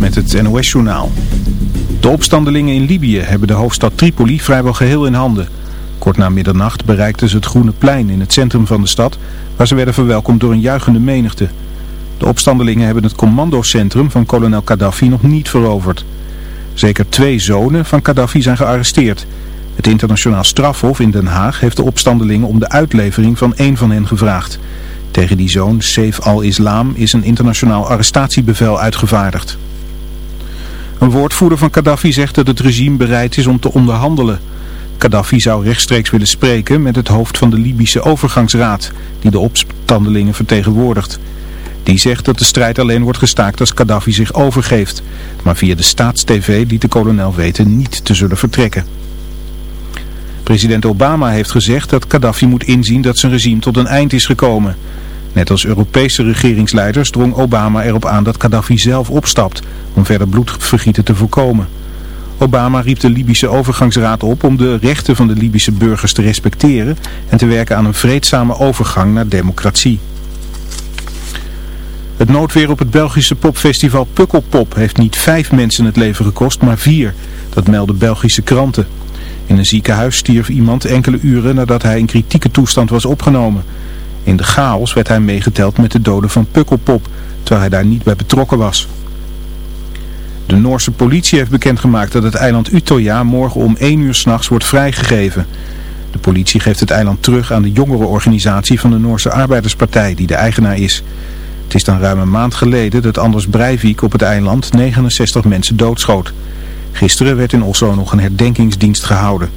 Met het NOS-journaal. De opstandelingen in Libië hebben de hoofdstad Tripoli vrijwel geheel in handen. Kort na middernacht bereikten ze het Groene Plein in het centrum van de stad, waar ze werden verwelkomd door een juichende menigte. De opstandelingen hebben het commandocentrum van kolonel Gaddafi nog niet veroverd. Zeker twee zonen van Gaddafi zijn gearresteerd. Het internationaal strafhof in Den Haag heeft de opstandelingen om de uitlevering van één van hen gevraagd. Tegen die zoon, Saif al-Islam, is een internationaal arrestatiebevel uitgevaardigd. Een woordvoerder van Gaddafi zegt dat het regime bereid is om te onderhandelen. Gaddafi zou rechtstreeks willen spreken met het hoofd van de Libische overgangsraad, die de opstandelingen vertegenwoordigt. Die zegt dat de strijd alleen wordt gestaakt als Gaddafi zich overgeeft. Maar via de staatstv liet de kolonel weten niet te zullen vertrekken. President Obama heeft gezegd dat Gaddafi moet inzien dat zijn regime tot een eind is gekomen. Net als Europese regeringsleiders drong Obama erop aan dat Gaddafi zelf opstapt om verder bloedvergieten te voorkomen. Obama riep de Libische overgangsraad op om de rechten van de Libische burgers te respecteren en te werken aan een vreedzame overgang naar democratie. Het noodweer op het Belgische popfestival Pukkelpop heeft niet vijf mensen het leven gekost, maar vier. Dat melden Belgische kranten. In een ziekenhuis stierf iemand enkele uren nadat hij in kritieke toestand was opgenomen. In de chaos werd hij meegeteld met de doden van Pukkelpop, terwijl hij daar niet bij betrokken was. De Noorse politie heeft bekendgemaakt dat het eiland Utøya morgen om 1 uur s'nachts wordt vrijgegeven. De politie geeft het eiland terug aan de jongerenorganisatie van de Noorse Arbeiderspartij, die de eigenaar is. Het is dan ruim een maand geleden dat Anders Breivik op het eiland 69 mensen doodschoot. Gisteren werd in Oslo nog een herdenkingsdienst gehouden.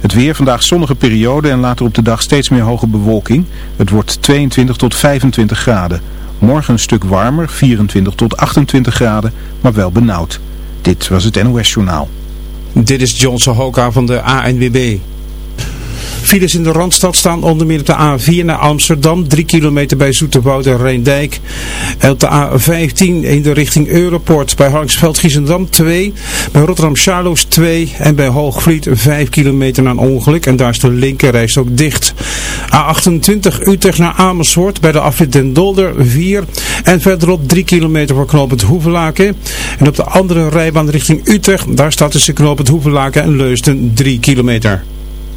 Het weer, vandaag zonnige periode en later op de dag steeds meer hoge bewolking. Het wordt 22 tot 25 graden. Morgen een stuk warmer, 24 tot 28 graden, maar wel benauwd. Dit was het NOS Journaal. Dit is Johnson Hoka van de ANWB. Files in de Randstad staan onder meer op de A4 naar Amsterdam, 3 kilometer bij Zoeterwoude en Reendijk. En op de A15 in de richting Europort bij Harksveld Giesendam 2, bij Rotterdam Charloes 2 en bij Hoogvliet 5 kilometer na een ongeluk en daar is de linkerreis ook dicht. A28 Utrecht naar Amersfoort bij de afrit Den Dolder 4 en verderop 3 kilometer voor knooppunt Hoevelaken. En op de andere rijbaan richting Utrecht, daar staat tussen knooppunt Hoevelaken en Leusden 3 kilometer.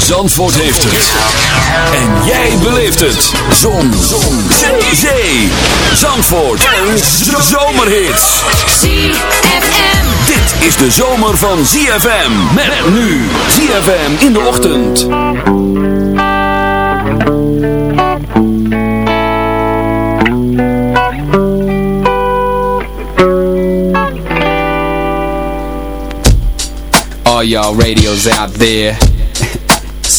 Zandvoort heeft het. En jij beleeft het. Zon. Zon. Zee. Zee. Zandvoort. En zomerhits. ZFM. Dit is de zomer van ZFM. Met nu. ZFM in de ochtend. All y'all radios out there.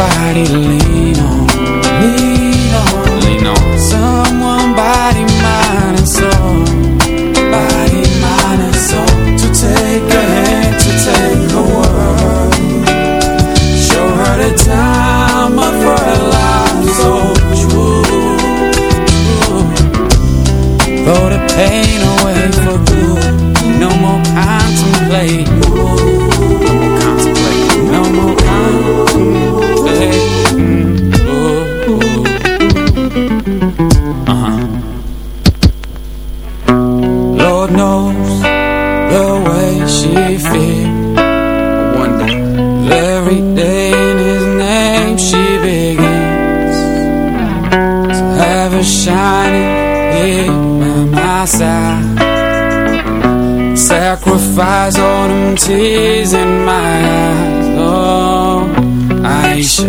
somebody to lean on Lean on Lean on. Someone body, mind and soul. Body, mind and soul. To take a hand, to take a world. Show her the time of her life So true, Throw the pain tears in my eyes. Oh, Aisha,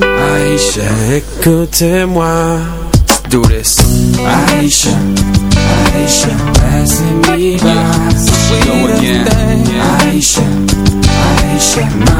Aisha Écoutez-moi Do this. Aisha, Aisha Passing me by. Sweetest thing Aisha, Aisha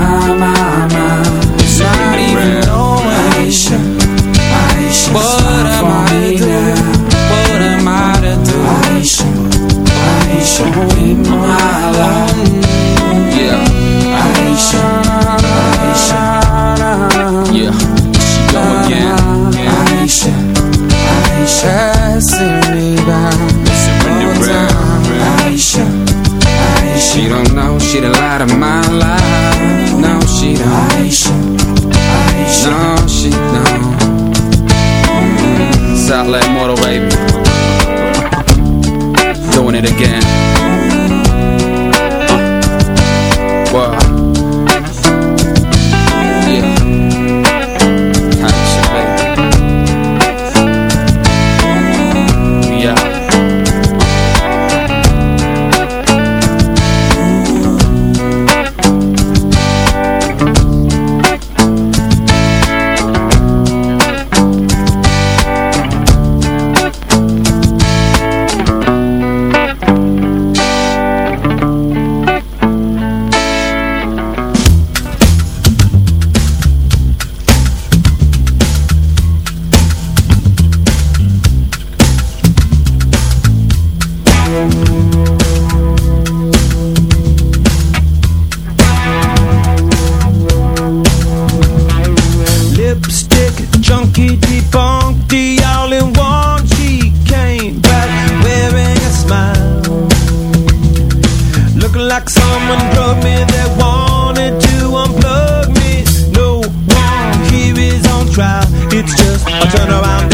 It's just a turn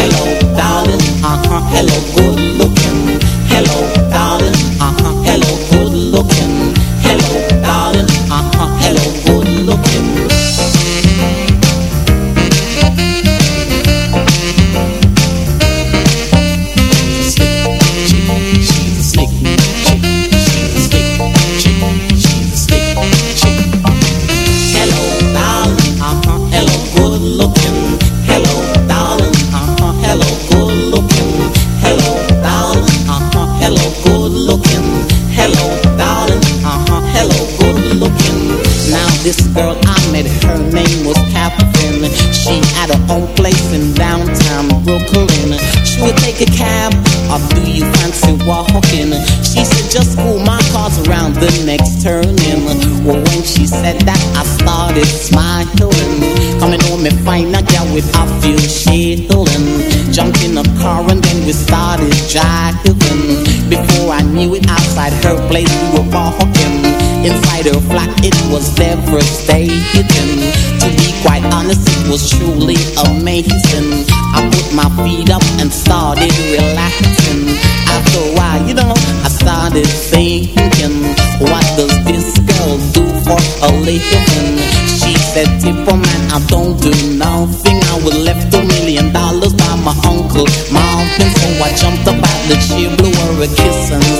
Hello, darling. Uh-huh. Hello, good looking. Hello, Before I knew it, outside her place we were walking Inside her flat, it was devastating To be quite honest, it was truly amazing. I put my feet up and started relaxing. After a while, you know, I started thinking What does this girl do for a living? She said, Tipper man, I don't do nothing. I was left a million dollars by my uncle Mountain, so I jumped up that she blew her a kiss and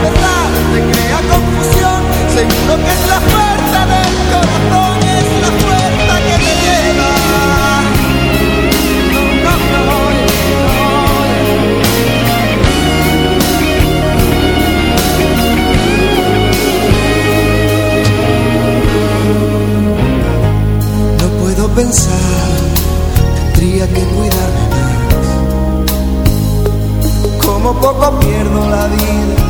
tropezar, te crea confusión, seguro que es la fuerza del corazón, es la fuerza que te lleva. No. No puedo pensar, tendría que cuidarme más. Como poco pierdo la vida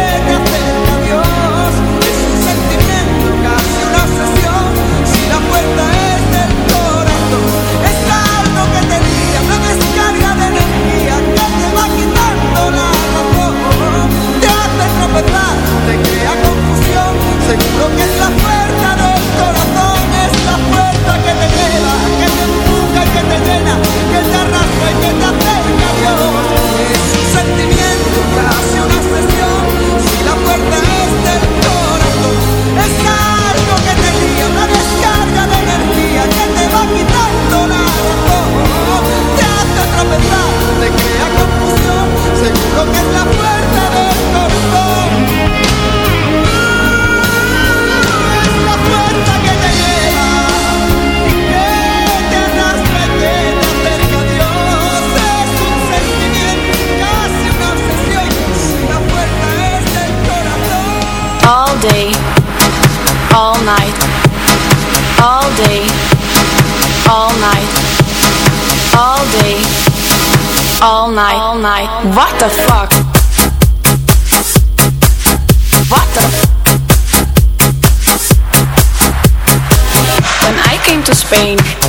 hace tropezar,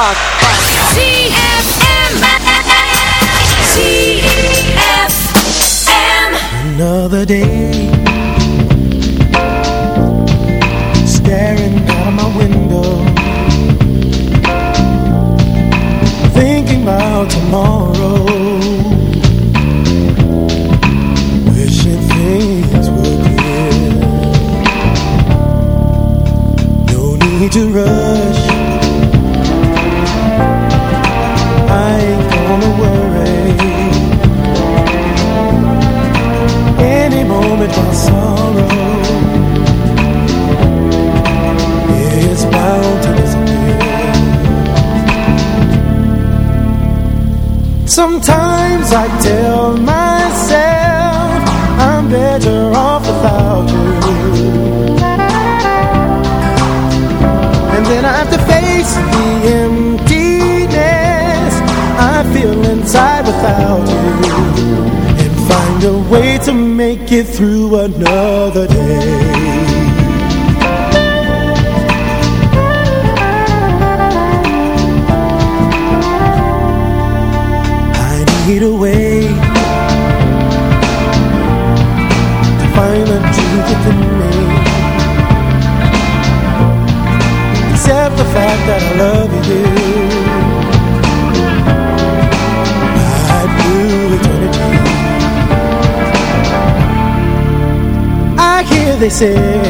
What fuck? ZFM. ZFM. Another day Staring out of my window Thinking about tomorrow through another vai.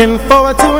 Looking forward to